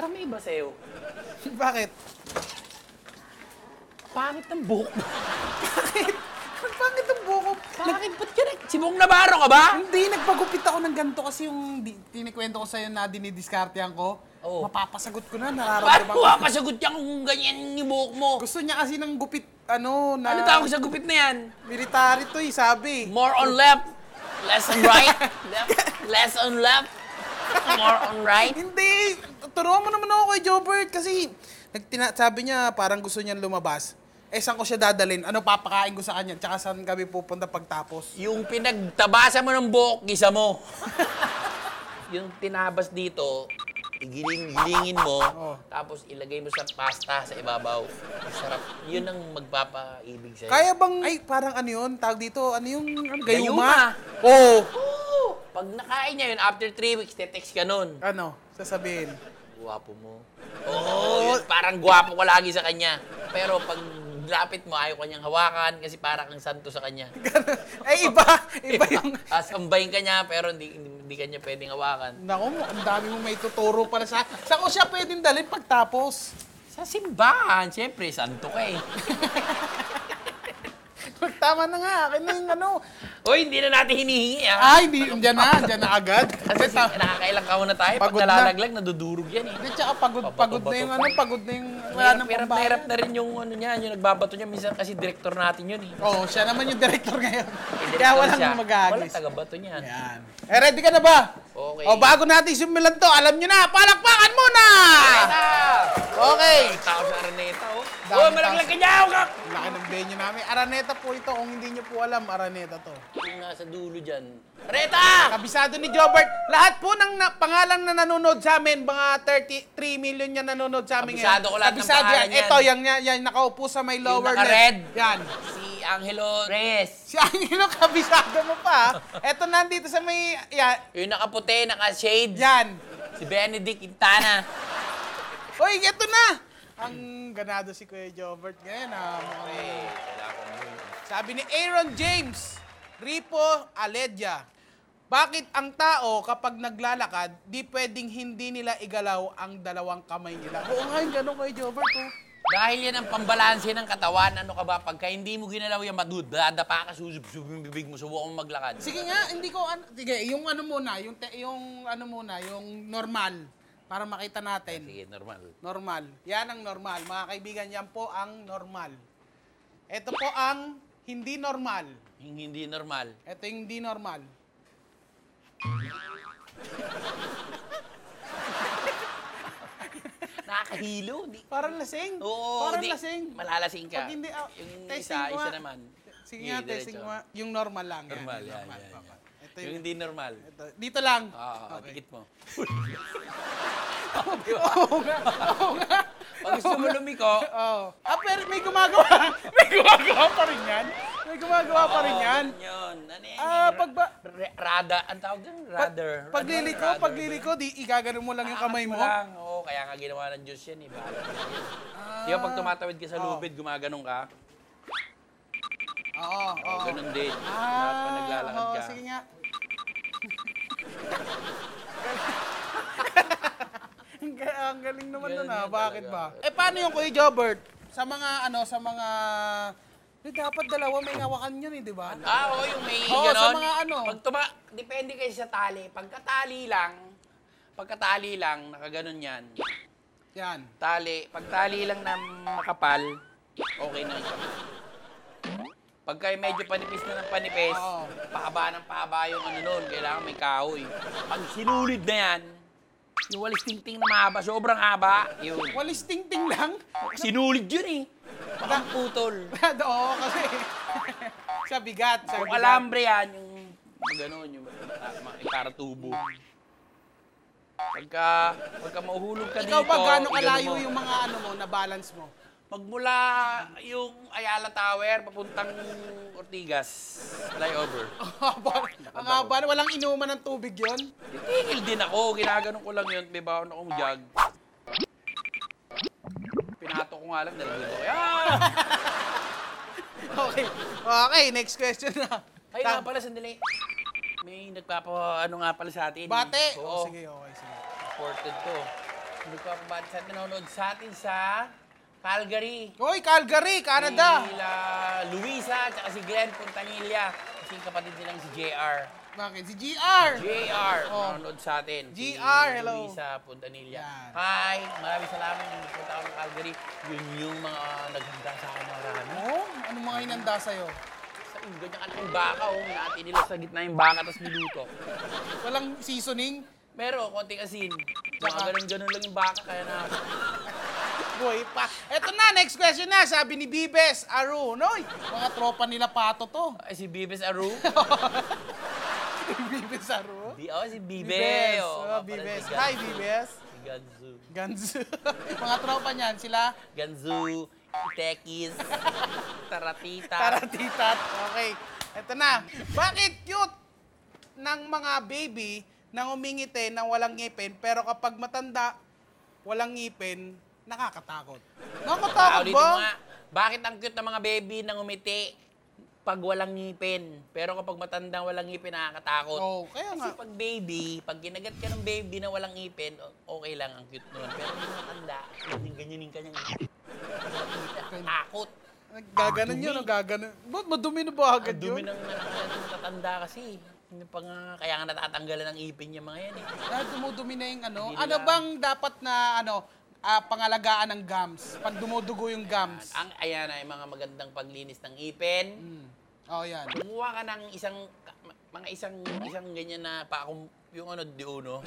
Parang may iba sa'yo. Bakit? Pangit ng buhok mo. Ang pangit ang buko. Bakit? Ba't ka nag- Sibong Navarro ka ba? Hindi, nagpagupit ako ng ganito kasi yung di, tinikwento ko sa'yo na dinidiskartehan ko. Oo. Mapapasagot ko na, Paano nararamdaman ko. kasagot yan kung ganyan yung buhok mo? Gusto niya kasi ng gupit, ano, na... Ano tawag sa gupit na yan? Military to eh, sabi. More on left, less on right, left, less on left, more on right. Hindi! Turuan mo naman ako kay Jobert kasi nagtina- sabi niya parang gusto niyang lumabas. Eh, saan ko siya dadalhin? Ano papakain ko sa kanya? Tsaka saan kami pupunta pagtapos? Yung pinagtabasa mo ng buhok, gisa mo. yung tinabas dito, igiling-gilingin mo, Oh. tapos ilagay mo sa pasta sa ibabaw. Masarap. Yun ang magpapaibig sa'yo. Kaya bang, ay, parang ano yun? Tawag dito, ano yung ano, Gayuma. gayuma? Oo. Oo! Pag nakain niya yun, after three weeks, te-text ka nun. Ano? Sasabihin. Guwapo mo. Oo, yun, parang guwapo ko lagi sa kanya. Pero pag lapit mo, ayaw kanyang hawakan kasi parang kang santo sa kanya. eh, iba. Iba yung... Asambahin ka niya, pero hindi, hindi, hindi ka niya pwedeng hawakan. Naku, ang dami mo may tuturo para sa... Saan ko siya pwedeng dalhin pagtapos? Sa simbahan, siyempre, santo ka eh. Tama na nga, akin na yung ano. Uy, hindi na natin hinihingi ah. Ay, di, dyan na, dyan na agad. Kasi Kasi ta- nakakailang kaon na tayo. Pag Pagod na. nalalaglag, nadudurog yan eh. Hindi, tsaka pagod, pagod na yung ano, pagod na yung wala Hirap, nang hirap na pambayad. hirap na rin yung ano niya, yung nagbabato niya. Minsan kasi director natin yun eh. Oo, siya naman yung director ngayon. Eh, Kaya walang. Walang tagabato niyan. Yan. Eh, ready ka na ba? Okay. O, bago natin simulan to, alam nyo na, palakpakan muna! Okay. Tao sa Araneta oh. Dami Oh, malaglag ka niya! Kak! Laki ng venue namin. Araneta po ito. Kung hindi nyo po alam, Araneta to. Yung nasa dulo dyan. Araneta! Kabisado ni Jobert. Lahat po ng na, pangalan na nanonood sa amin, mga 33 million yan nanonood sa amin Kabisado ko lahat ng pangalan yan. yan. Ito, yan, yan, yan, nakaupo sa may lower naka-red. left. Yan. Si Angelo Reyes. Si Angelo, kabisado mo pa. Ito nandito sa may, yan. Yung nakaputi, naka-shades. Yan. Si Benedict Quintana. Uy, ito na. Ang ganado si Kuya Jobert ngayon. Ah, mukhang- Sabi ni Aaron James, Ripo Aledya, bakit ang tao kapag naglalakad, di pwedeng hindi nila igalaw ang dalawang kamay nila? Oo nga, yung gano'n Kuya Jobert. Oh. Dahil yan ang pambalanse ng katawan, ano ka ba, pagka hindi mo ginalaw yung madud, dadapa ka, susub-sub yung bibig mo, subukan mo maglakad. Sige nga, hindi ko, ano, sige, yung ano muna, yung, te, yung ano muna, yung normal, para makita natin. Sige, normal. Normal. Yan ang normal. Mga kaibigan, yan po ang normal. Ito po ang hindi normal. Yung hindi normal. Ito yung hindi normal. Nakakahilo. Di. Parang lasing. Oo, Parang di. lasing. Malalasing ka. Pag hindi, ah, yung testing isa, ko isa naman. Sige nga, testing diretso. mo. Yung normal lang. yan. Normal, yan, normal. yan, yan. Ito Yung hindi normal. ito. Dito lang. Oo, Okay. dikit mo. Oo nga. Oo nga. Pag gusto mo lumiko, Oo. Ah, pero may gumagawa. may gumagawa pa rin yan. May gumagawa pa rin yan. Oo, yun. Ano yan? Ah, pag ba... ra- Rada, ang tawag dyan? Rather. Pagliliko, Rather. pagliliko, di igagano mo lang yung kamay mo. Lang. Oo, kaya nga ginawa ng Diyos yan eh. Na yan. Di ba pag tumatawid ka sa Oo. lubid, gumaganong ka? Oo, oo. Oo, ganun din. Ah, Dapat pa naglalakad oo, ka. sige nga. Ang ga- Ang galing naman nun ah. Bakit ba? Eh, paano yung Kuya Jobert? Sa mga, ano, sa mga... Eh, dapat dalawa may hawakan yun eh, di ba? Ah, oo, yung may Oo, ganon. sa mga ano. Pag tuma, depende kasi sa tali. Pagkatali lang, pagkatali lang, nakaganon yan. Yan. Tali, pag tali lang na makapal, okay na siya. Pagka medyo panipis na ng panipis, Oo. pahaba ng pahaba yung ano nun, kailangan may kahoy. Pag sinulid na yan, yung walis tingting na mahaba, sobrang haba, yun. Walis ting-ting lang. Sinulid yun eh. Baka putol. Oo, kasi... sa bigat. Sa Kung bigat. alambre yan, yung gano'n, yung, yung para tubo. Pagka, pagka mauhulog ka dito, Ikaw ba gaano igano kalayo mo. yung mga ano mo, na balance mo? Magmula yung Ayala Tower, papuntang Ortigas, flyover. Ang haba, walang inuman ng tubig yon. Titigil din ako, ginaganon ko lang yun, may baon akong jug. Pinato ko nga lang, nalagyan ko. Ah! Okay. Okay, next question na. Ay nga pala, sandali. May nagpapa, ano nga pala sa atin. Bate. Oo. Oh, sige, okay, sige. Imported to. Nagpapabate sa atin, nanonood sa atin sa Calgary. Hoy, Calgary, Canada. Sila Luisa, at si Glenn Puntanilla. Kasi kapatid nilang si JR. Bakit? Si GR. JR, Oh. nanonood sa atin. Si JR, hello. Luisa Puntanilla. Yan. Hi, maraming salamat nung nagpunta ako ng Calgary. Yun yung mga naghanda sa akin ng marami. Oh, anong mga hinanda sa'yo? Sa ganyan kalaking baka, oh. Natin nila sa gitna yung baka, tapos niluto. Walang seasoning? Meron, konting asin. Tsaka- ganun-ganun lang yung baka, kaya na... Boy pa. Eto na, next question na. Sabi ni Bibes, Aru, noy, mga tropa nila pato to. Ay, si Bibes Aru. Bibes Aru. Di, oh, si Bibe. Bibes. Oh, Oh, Bibes. si Hi. Bibes. Si Ganzu. Ganzu. mga tropa niyan, sila Ganzu. Tekis. Taratita. taratitat. Okay. Eto na. Bakit cute ng mga baby nang umingiti nang walang ngipin, pero kapag matanda, walang ngipin, nakakatakot. Nakakatakot Tao dito ba? nga. Bakit ang cute ng mga baby nang umiti pag walang ngipin? Pero kapag matandang walang ngipin, nakakatakot. Oh, kaya nga. Kasi pag baby, pag ginagat ka ng baby na walang ngipin, o- okay lang, ang cute nun. Pero kung matanda, ganyan ganyanin ka niyang takot. Gaganon yun, no? gaganon. Ba't madumi na ba agad Ang dumi yun? ng matatanda kasi. Yung pa nga, kaya nga natatanggalan ng ipin yung mga yan eh. Ah, dumudumi na yung ano. Hindi Ano nila- bang dapat na ano ah, pangalagaan ng gums? Pag dumudugo yung gums. Ang ayan ay mga magandang paglinis ng ipin. Mm. Oh, yan. Kumuha ka ng isang mga isang isang ganyan na pa akong yung ano di uno.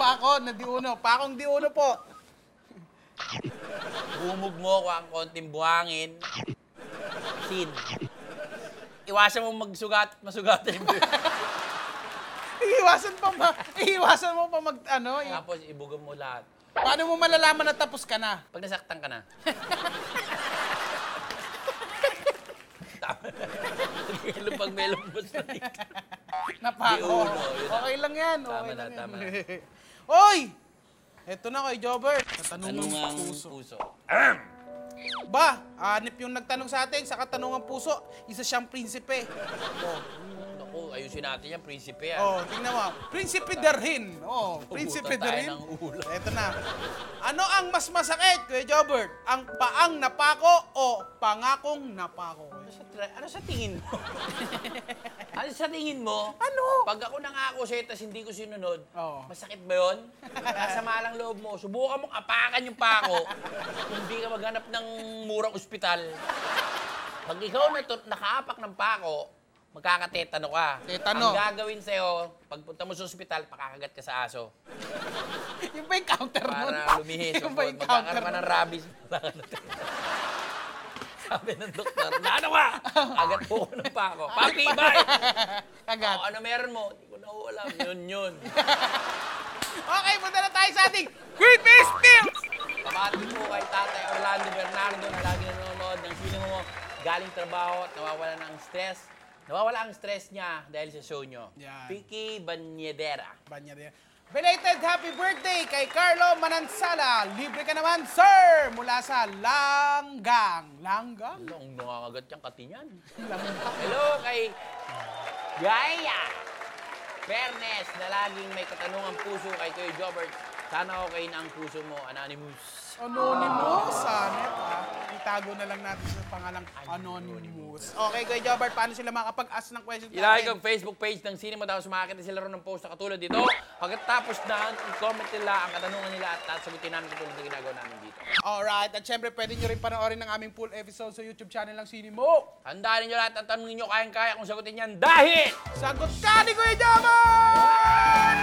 Pako na di uno. Pakong di uno po. Bumog mo ko ang konting buhangin. Sin. Iwasan mo magsugat, masugatan mo. Iiwasan pa ma. Iiwasan mo pa mag ano. Tapos ibugam mo lahat. Paano mo malalaman na tapos ka na? Pag nasaktan ka na. Tama. May lumabas na dito. Napako. Di yun na. Okay lang yan. Tama okay na, lang yan. tama na. Oy! Eto na kay Jobert. Katanungang Tanungang puso. puso. Ba, anip yung nagtanong sa atin sa katanungang puso. Isa siyang prinsipe. Oh, Naku, ayusin natin yan, prinsipe yan. Oh, tingnan mo. Prinsipe Darhin. Oh, Prinsipe Puputan tayo ng ulo. Ito na. Ano ang mas masakit, Kuya Jobert? Ang paang napako o pangakong napako? Ano sa, tra- ano sa tingin mo? ano sa tingin mo? Ano? Pag ako nangako sa'yo, tas hindi ko sinunod, Oo. masakit ba yun? Nasama lang loob mo. Subukan mong apakan yung pako kung di ka maghanap ng murang ospital. Pag ikaw na nakaapak ng pako, magkakatetano ka. Tetano. Ang gagawin sa'yo, pagpunta mo sa ospital, pakakagat ka sa aso. Yung ba yung counter nun? Para lumihis. Yung ba yung counter nun? ng rabies. Sabi ng doktor, ano ka? Agat po ko ng pako. Papi, bye! Agad. O, ano meron mo? Hindi ko na alam. Yun, yun. Okay, punta na tayo sa ating Great Base Pills! Pamati po kay Tatay Orlando Bernardo na lagi nanonood ng sino mo galing trabaho at nawawala ng stress. Nawawala ang stress niya dahil sa show nyo. Yan. Vicky Banyedera. Banya din. Belated happy birthday kay Carlo Manansala. Libre ka naman, sir! Mula sa Langgang. Langgang? Ano, ang nangangagat yung kati niyan. Hello kay Gaya Fairness na laging may katanungang puso kay Kuya Jobert. Sana okay na ang puso mo, Anonymous. Anonymous, Sanet, ha? Itago na lang natin sa pangalang Anonymous. Okay, Kuya Jobert, paano sila makapag-ask ng question sa Ilike ang Facebook page ng Cinema tapos makakita sila ron ng post na katulad dito. Pagkatapos na, i-comment nila ang katanungan nila at sagutin namin katulad na ginagawa namin dito. Alright, at syempre pwede nyo rin panoorin ng aming full episode sa YouTube channel ng Sinimo. Handaan ninyo lahat at tanongin nyo kayang-kaya kung sagutin yan dahil... Sagot ka ni Kuya Jobert!